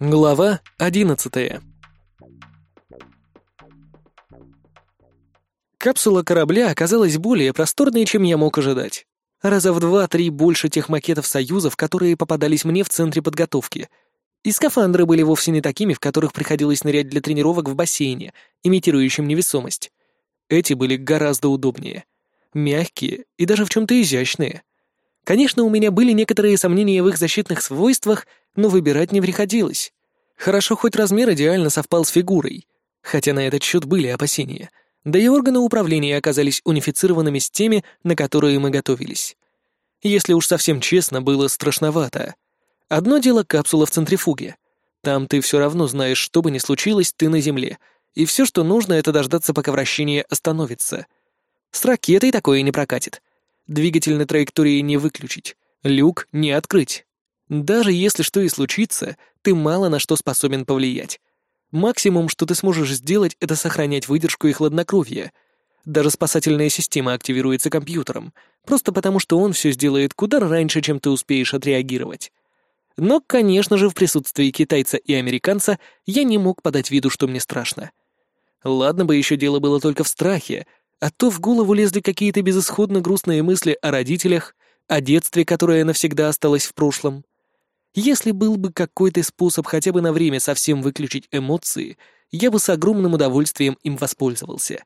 Глава одиннадцатая. Капсула корабля оказалась более просторной, чем я мог ожидать. Раза в два-три больше тех макетов союзов, которые попадались мне в центре подготовки. И скафандры были вовсе не такими, в которых приходилось нырять для тренировок в бассейне, имитирующем невесомость. Эти были гораздо удобнее. Мягкие и даже в чем-то изящные. Конечно, у меня были некоторые сомнения в их защитных свойствах, но выбирать не приходилось. Хорошо, хоть размер идеально совпал с фигурой. Хотя на этот счет были опасения. Да и органы управления оказались унифицированными с теми, на которые мы готовились. Если уж совсем честно, было страшновато. Одно дело капсула в центрифуге. Там ты все равно знаешь, что бы ни случилось, ты на Земле. И все, что нужно, это дождаться, пока вращение остановится. С ракетой такое не прокатит. Двигатель на траектории не выключить, люк не открыть. Даже если что и случится, ты мало на что способен повлиять. Максимум, что ты сможешь сделать, это сохранять выдержку и хладнокровие. Даже спасательная система активируется компьютером, просто потому что он все сделает куда раньше, чем ты успеешь отреагировать. Но, конечно же, в присутствии китайца и американца я не мог подать виду, что мне страшно. Ладно бы еще дело было только в страхе, а то в голову лезли какие-то безысходно грустные мысли о родителях, о детстве, которое навсегда осталось в прошлом. Если был бы какой-то способ хотя бы на время совсем выключить эмоции, я бы с огромным удовольствием им воспользовался.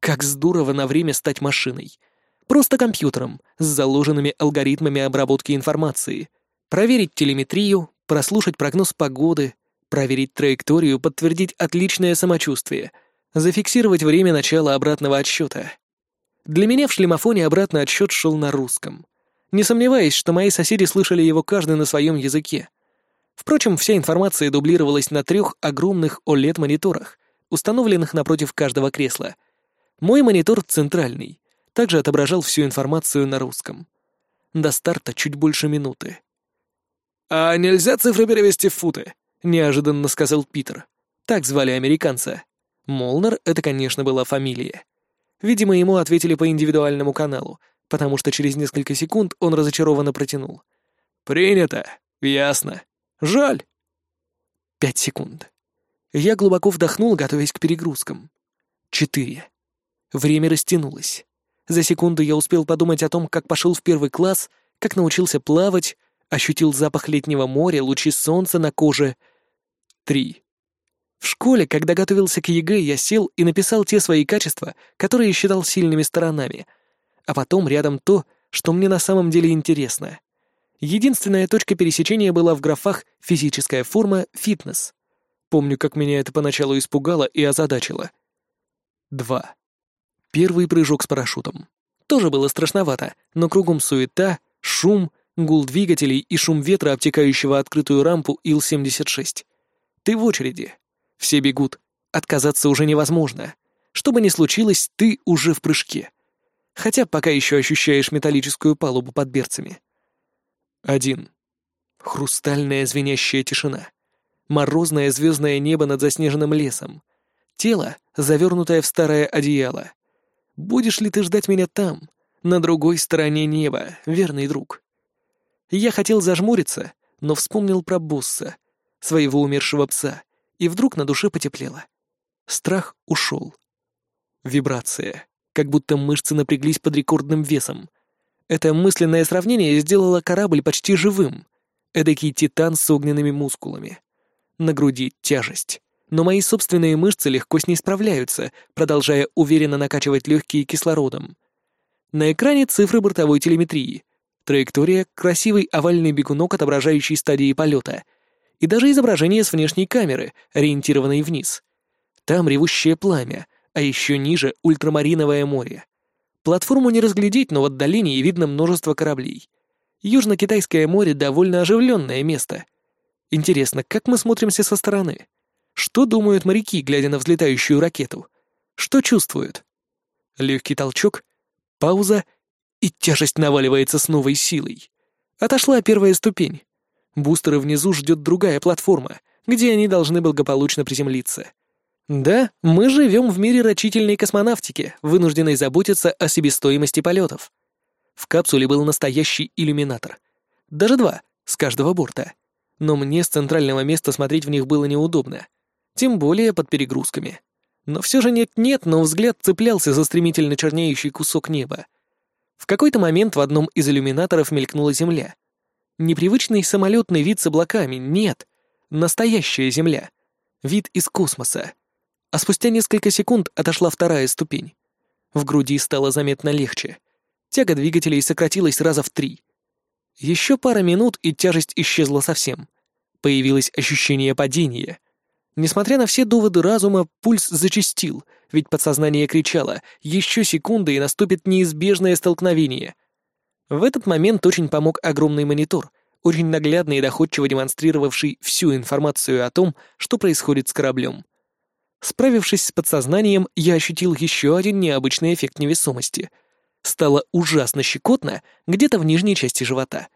Как здорово на время стать машиной. Просто компьютером, с заложенными алгоритмами обработки информации. Проверить телеметрию, прослушать прогноз погоды, проверить траекторию, подтвердить отличное самочувствие — зафиксировать время начала обратного отсчета. Для меня в шлемофоне обратный отсчет шел на русском, не сомневаясь, что мои соседи слышали его каждый на своем языке. Впрочем, вся информация дублировалась на трех огромных OLED-мониторах, установленных напротив каждого кресла. Мой монитор центральный, также отображал всю информацию на русском. До старта чуть больше минуты. «А нельзя цифры перевести в футы?» — неожиданно сказал Питер. Так звали американца. Молнер — это, конечно, была фамилия. Видимо, ему ответили по индивидуальному каналу, потому что через несколько секунд он разочарованно протянул. «Принято. Ясно. Жаль». Пять секунд. Я глубоко вдохнул, готовясь к перегрузкам. Четыре. Время растянулось. За секунду я успел подумать о том, как пошел в первый класс, как научился плавать, ощутил запах летнего моря, лучи солнца на коже. Три. В школе, когда готовился к ЕГЭ, я сел и написал те свои качества, которые считал сильными сторонами, а потом рядом то, что мне на самом деле интересно. Единственная точка пересечения была в графах «физическая форма», «фитнес». Помню, как меня это поначалу испугало и озадачило. Два. Первый прыжок с парашютом. Тоже было страшновато, но кругом суета, шум, гул двигателей и шум ветра, обтекающего открытую рампу Ил-76. Ты в очереди. Все бегут. Отказаться уже невозможно. Что бы ни случилось, ты уже в прыжке. Хотя пока еще ощущаешь металлическую палубу под берцами. Один. Хрустальная звенящая тишина. Морозное звездное небо над заснеженным лесом. Тело, завернутое в старое одеяло. Будешь ли ты ждать меня там, на другой стороне неба, верный друг? Я хотел зажмуриться, но вспомнил про босса, своего умершего пса, и вдруг на душе потеплело. Страх ушел. Вибрация, как будто мышцы напряглись под рекордным весом. Это мысленное сравнение сделало корабль почти живым. Эдакий титан с огненными мускулами. На груди тяжесть. Но мои собственные мышцы легко с ней справляются, продолжая уверенно накачивать легкие кислородом. На экране цифры бортовой телеметрии. Траектория — красивый овальный бегунок, отображающий стадии полета — и даже изображение с внешней камеры, ориентированной вниз. Там ревущее пламя, а еще ниже — ультрамариновое море. Платформу не разглядеть, но в отдалении видно множество кораблей. Южно-Китайское море — довольно оживленное место. Интересно, как мы смотримся со стороны? Что думают моряки, глядя на взлетающую ракету? Что чувствуют? Легкий толчок, пауза, и тяжесть наваливается с новой силой. Отошла первая ступень. Бустеры внизу ждет другая платформа, где они должны благополучно приземлиться. Да, мы живем в мире рачительной космонавтики, вынужденной заботиться о себестоимости полетов. В капсуле был настоящий иллюминатор. Даже два, с каждого борта. Но мне с центрального места смотреть в них было неудобно. Тем более под перегрузками. Но все же нет-нет, но взгляд цеплялся за стремительно чернеющий кусок неба. В какой-то момент в одном из иллюминаторов мелькнула Земля. Непривычный самолетный вид с облаками, нет. Настоящая Земля. Вид из космоса. А спустя несколько секунд отошла вторая ступень. В груди стало заметно легче. Тяга двигателей сократилась раза в три. Еще пара минут, и тяжесть исчезла совсем. Появилось ощущение падения. Несмотря на все доводы разума, пульс зачастил, ведь подсознание кричало «Еще секунды, и наступит неизбежное столкновение». В этот момент очень помог огромный монитор, очень наглядно и доходчиво демонстрировавший всю информацию о том, что происходит с кораблем. Справившись с подсознанием, я ощутил еще один необычный эффект невесомости. Стало ужасно щекотно где-то в нижней части живота.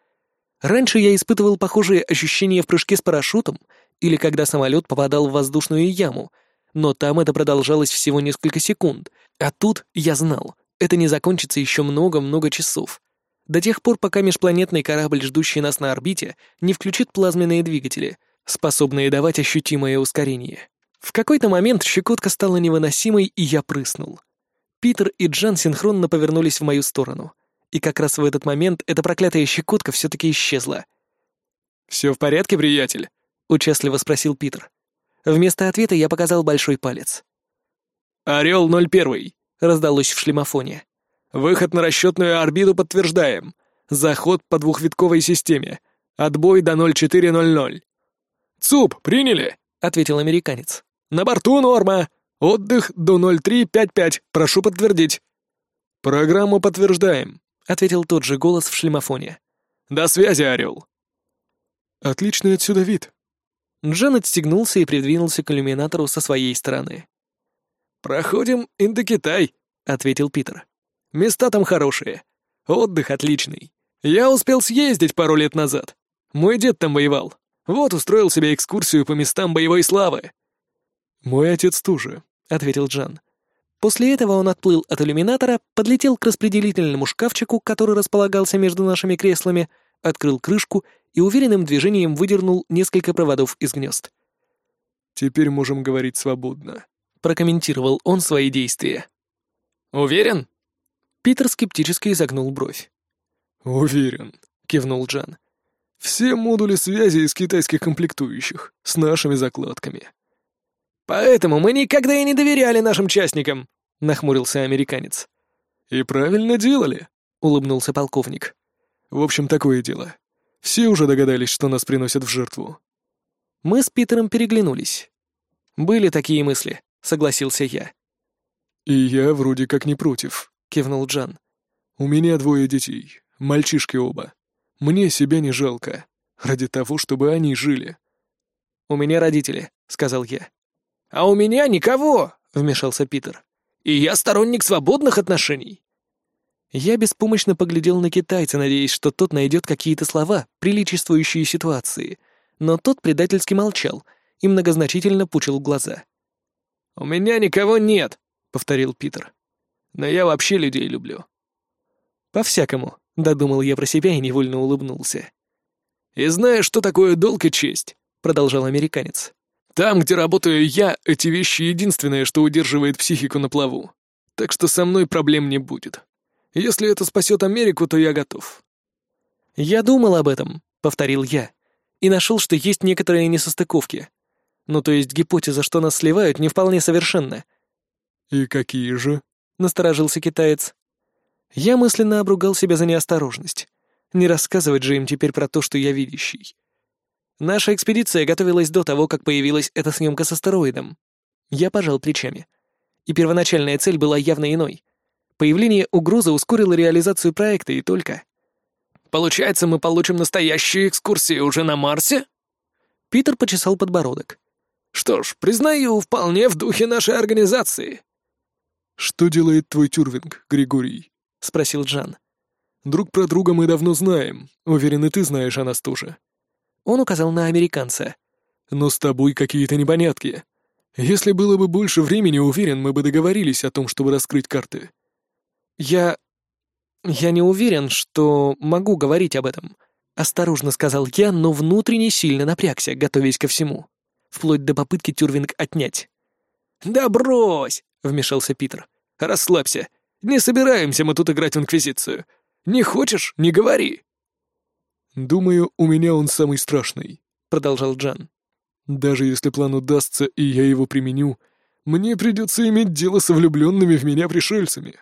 Раньше я испытывал похожие ощущения в прыжке с парашютом или когда самолет попадал в воздушную яму, но там это продолжалось всего несколько секунд, а тут я знал, это не закончится еще много-много часов. До тех пор, пока межпланетный корабль, ждущий нас на орбите, не включит плазменные двигатели, способные давать ощутимое ускорение. В какой-то момент щекотка стала невыносимой, и я прыснул. Питер и Джан синхронно повернулись в мою сторону. И как раз в этот момент эта проклятая щекотка все-таки исчезла. «Все в порядке, приятель?» — участливо спросил Питер. Вместо ответа я показал большой палец. «Орел 01», — раздалось в шлемофоне. «Выход на расчетную орбиту подтверждаем. Заход по двухвитковой системе. Отбой до 0400». «ЦУП, приняли?» — ответил американец. «На борту норма. Отдых до 0355. Прошу подтвердить». «Программу подтверждаем», — ответил тот же голос в шлемофоне. «До связи, Орел». «Отличный отсюда вид». Джан отстегнулся и придвинулся к иллюминатору со своей стороны. «Проходим Индокитай», — ответил Питер. «Места там хорошие. Отдых отличный. Я успел съездить пару лет назад. Мой дед там воевал. Вот устроил себе экскурсию по местам боевой славы. «Мой отец тоже», — ответил Джан. После этого он отплыл от иллюминатора, подлетел к распределительному шкафчику, который располагался между нашими креслами, открыл крышку и уверенным движением выдернул несколько проводов из гнезд. «Теперь можем говорить свободно», — прокомментировал он свои действия. «Уверен?» Питер скептически изогнул бровь. «Уверен», — кивнул Джан. «Все модули связи из китайских комплектующих, с нашими закладками». «Поэтому мы никогда и не доверяли нашим частникам», — нахмурился американец. «И правильно делали», — улыбнулся полковник. «В общем, такое дело. Все уже догадались, что нас приносят в жертву». Мы с Питером переглянулись. «Были такие мысли», — согласился я. «И я вроде как не против», — кивнул Джан. «У меня двое детей, мальчишки оба. Мне себя не жалко, ради того, чтобы они жили». «У меня родители», — сказал я. «А у меня никого!» — вмешался Питер. «И я сторонник свободных отношений!» Я беспомощно поглядел на китайца, надеясь, что тот найдет какие-то слова, приличествующие ситуации, но тот предательски молчал и многозначительно пучил глаза. «У меня никого нет», — повторил Питер. «Но я вообще людей люблю». «По-всякому», — додумал я про себя и невольно улыбнулся. «И знаешь, что такое долг и честь?» — продолжал американец. Там, где работаю я, эти вещи единственное, что удерживает психику на плаву. Так что со мной проблем не будет. Если это спасет Америку, то я готов». «Я думал об этом», — повторил я, и нашел, что есть некоторые несостыковки. Ну, то есть гипотеза, что нас сливают, не вполне совершенна. «И какие же?» — насторожился китаец. Я мысленно обругал себя за неосторожность. Не рассказывать же им теперь про то, что я видящий. Наша экспедиция готовилась до того, как появилась эта съемка с астероидом. Я пожал плечами. И первоначальная цель была явно иной. Появление угрозы ускорило реализацию проекта и только. «Получается, мы получим настоящую экскурсию уже на Марсе?» Питер почесал подбородок. «Что ж, признаю, вполне в духе нашей организации». «Что делает твой тюрвинг, Григорий?» — спросил Джан. «Друг про друга мы давно знаем. Уверен, и ты знаешь о нас тоже. Он указал на американца. «Но с тобой какие-то непонятки. Если было бы больше времени, уверен, мы бы договорились о том, чтобы раскрыть карты». «Я... я не уверен, что могу говорить об этом», — осторожно сказал я, но внутренне сильно напрягся, готовясь ко всему. Вплоть до попытки Тюрвинг отнять. «Да брось!» — вмешался Питер. «Расслабься. Не собираемся мы тут играть в Инквизицию. Не хочешь — не говори». «Думаю, у меня он самый страшный», — продолжал Джан. «Даже если план удастся, и я его применю, мне придется иметь дело со влюбленными в меня пришельцами.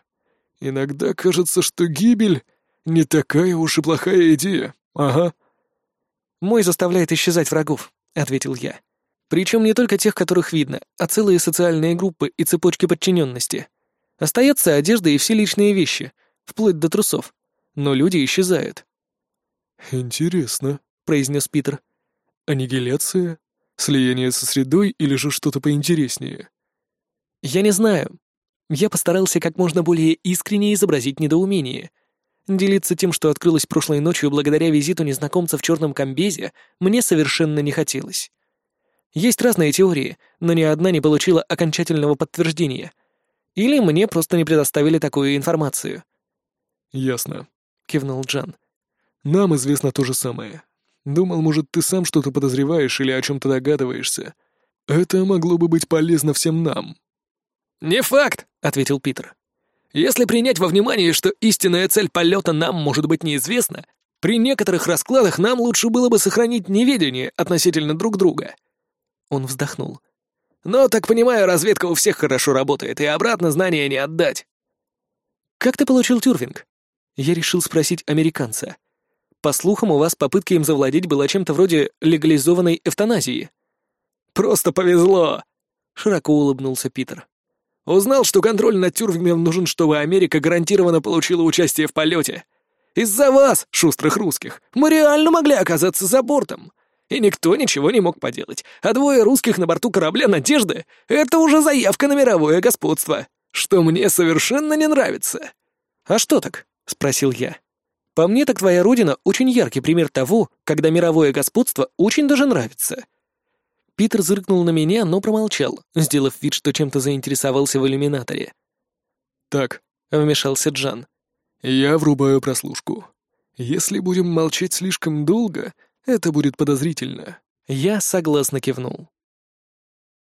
Иногда кажется, что гибель — не такая уж и плохая идея. Ага». «Мой заставляет исчезать врагов», — ответил я. «Причем не только тех, которых видно, а целые социальные группы и цепочки подчиненности. Остается одежда и все личные вещи, вплоть до трусов. Но люди исчезают». «Интересно», — произнес Питер. «Аннигиляция? Слияние со средой или же что-то поинтереснее?» «Я не знаю. Я постарался как можно более искренне изобразить недоумение. Делиться тем, что открылось прошлой ночью благодаря визиту незнакомца в черном комбезе, мне совершенно не хотелось. Есть разные теории, но ни одна не получила окончательного подтверждения. Или мне просто не предоставили такую информацию. «Ясно», — кивнул Джан. «Нам известно то же самое. Думал, может, ты сам что-то подозреваешь или о чем-то догадываешься. Это могло бы быть полезно всем нам». «Не факт», — ответил Питер. «Если принять во внимание, что истинная цель полета нам может быть неизвестна, при некоторых раскладах нам лучше было бы сохранить неведение относительно друг друга». Он вздохнул. «Но, так понимаю, разведка у всех хорошо работает, и обратно знания не отдать». «Как ты получил тюрвинг?» Я решил спросить американца. «По слухам, у вас попытка им завладеть была чем-то вроде легализованной эвтаназии». «Просто повезло!» — широко улыбнулся Питер. Узнал, что контроль над тюрвингом нужен, чтобы Америка гарантированно получила участие в полете. Из-за вас, шустрых русских, мы реально могли оказаться за бортом. И никто ничего не мог поделать. А двое русских на борту корабля «Надежды» — это уже заявка на мировое господство, что мне совершенно не нравится. «А что так?» — спросил я. «По мне так твоя родина очень яркий пример того, когда мировое господство очень даже нравится». Питер зыркнул на меня, но промолчал, сделав вид, что чем-то заинтересовался в иллюминаторе. «Так», — вмешался Джан. «Я врубаю прослушку. Если будем молчать слишком долго, это будет подозрительно». Я согласно кивнул.